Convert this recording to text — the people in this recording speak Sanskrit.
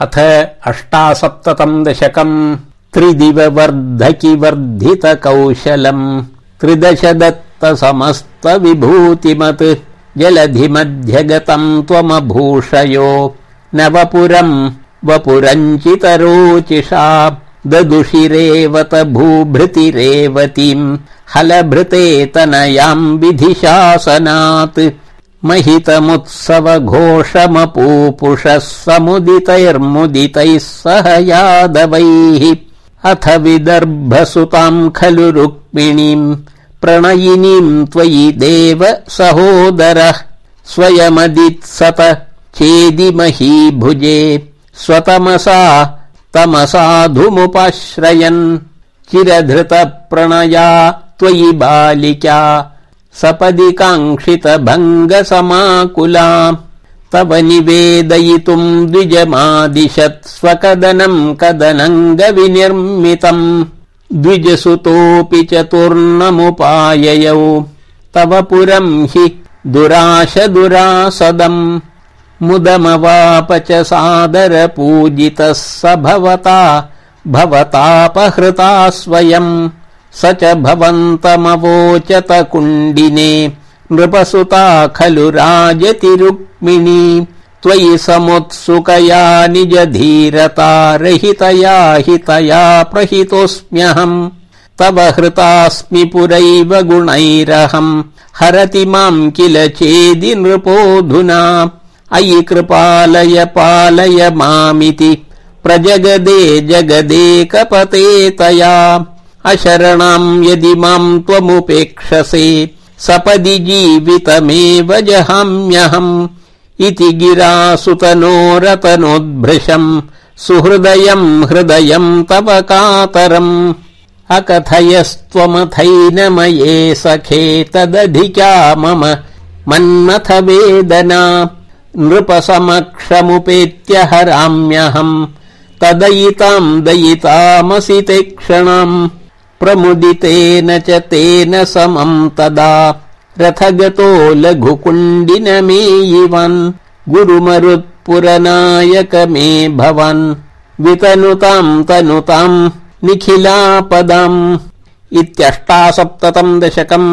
अथ अष्टासप्ततम् दशकम्। त्रिदिव वर्धकि वर्धित कौशलम् त्रिदश दत्त समस्त विभूतिमत् जलधिमध्यगतम् त्वमभूषयो। नवपुरम् वपुरञ्चितरोचिषा। ददुषिरेवत भूभृतिरेवतीम् हलभृते तनयाम् विधिशासनात् महितमुत्सव घोषमपूपुषः समुदितैर्मुदितैः सह यादवैः। अथ विदर्भसुताम् खलु रुक्मिणीम् प्रणयिनीम् त्वयि देव सहोदरः। स्वयमदित्सत चेदिमही भुजे स्वतमसा तमसाधुमुपाश्रयन्। चिरधृत प्रणया त्वयि बालिका सपदि काङ्क्षित भङ्ग समाकुला तव निवेदयितुम् द्विजमादिशत् स्वकदनम् कदनङ्ग विनिर्मितम् द्विजसुतोऽपि चतुर्नमुपाययौ तव पुरम् हि दुराश दुरासदम् मुदमवाप च सादर पूजितः स भवता भवतापहृता स्वयम् स च भवन्तमवोचत कुण्डिने नृपसुता खलु राजति रुक्मिणी त्वयि समुत्सुकया निज धीरता रहितया हितया प्रहितोऽस्म्यहम्। तव हृतास्मि पुरैव गुणैरहम्। हरति माम् किल चेदि नृपोऽधुना। अयि कृपालय पालय मामिति। प्रजगदे जगदेकपते तया अशरणाम् यदि माम् त्वमुपेक्षसे सपदि जीवितमेव जहाम्यहम्। इति गिरा सुतनोरतनोद्भृशम् सुहृदयम् हृदयम् तव कातरम्। अकथयस्त्वमथैनमये सखे तदधिका मम मन्मथ वेदना। नृपसमक्षमुपेत्य हराम्यहम् तदयिताम् दयितामसि ते क्षणम् प्रमुदितेन च तेन समम् तदा रथगतो लघुकुण्डिनमेयिवन् गुरुमरुत्पुरनायक मे भवन् वितनुताम् तनुताम् निखिलापदम् इत्यष्टासप्ततम् दशकम्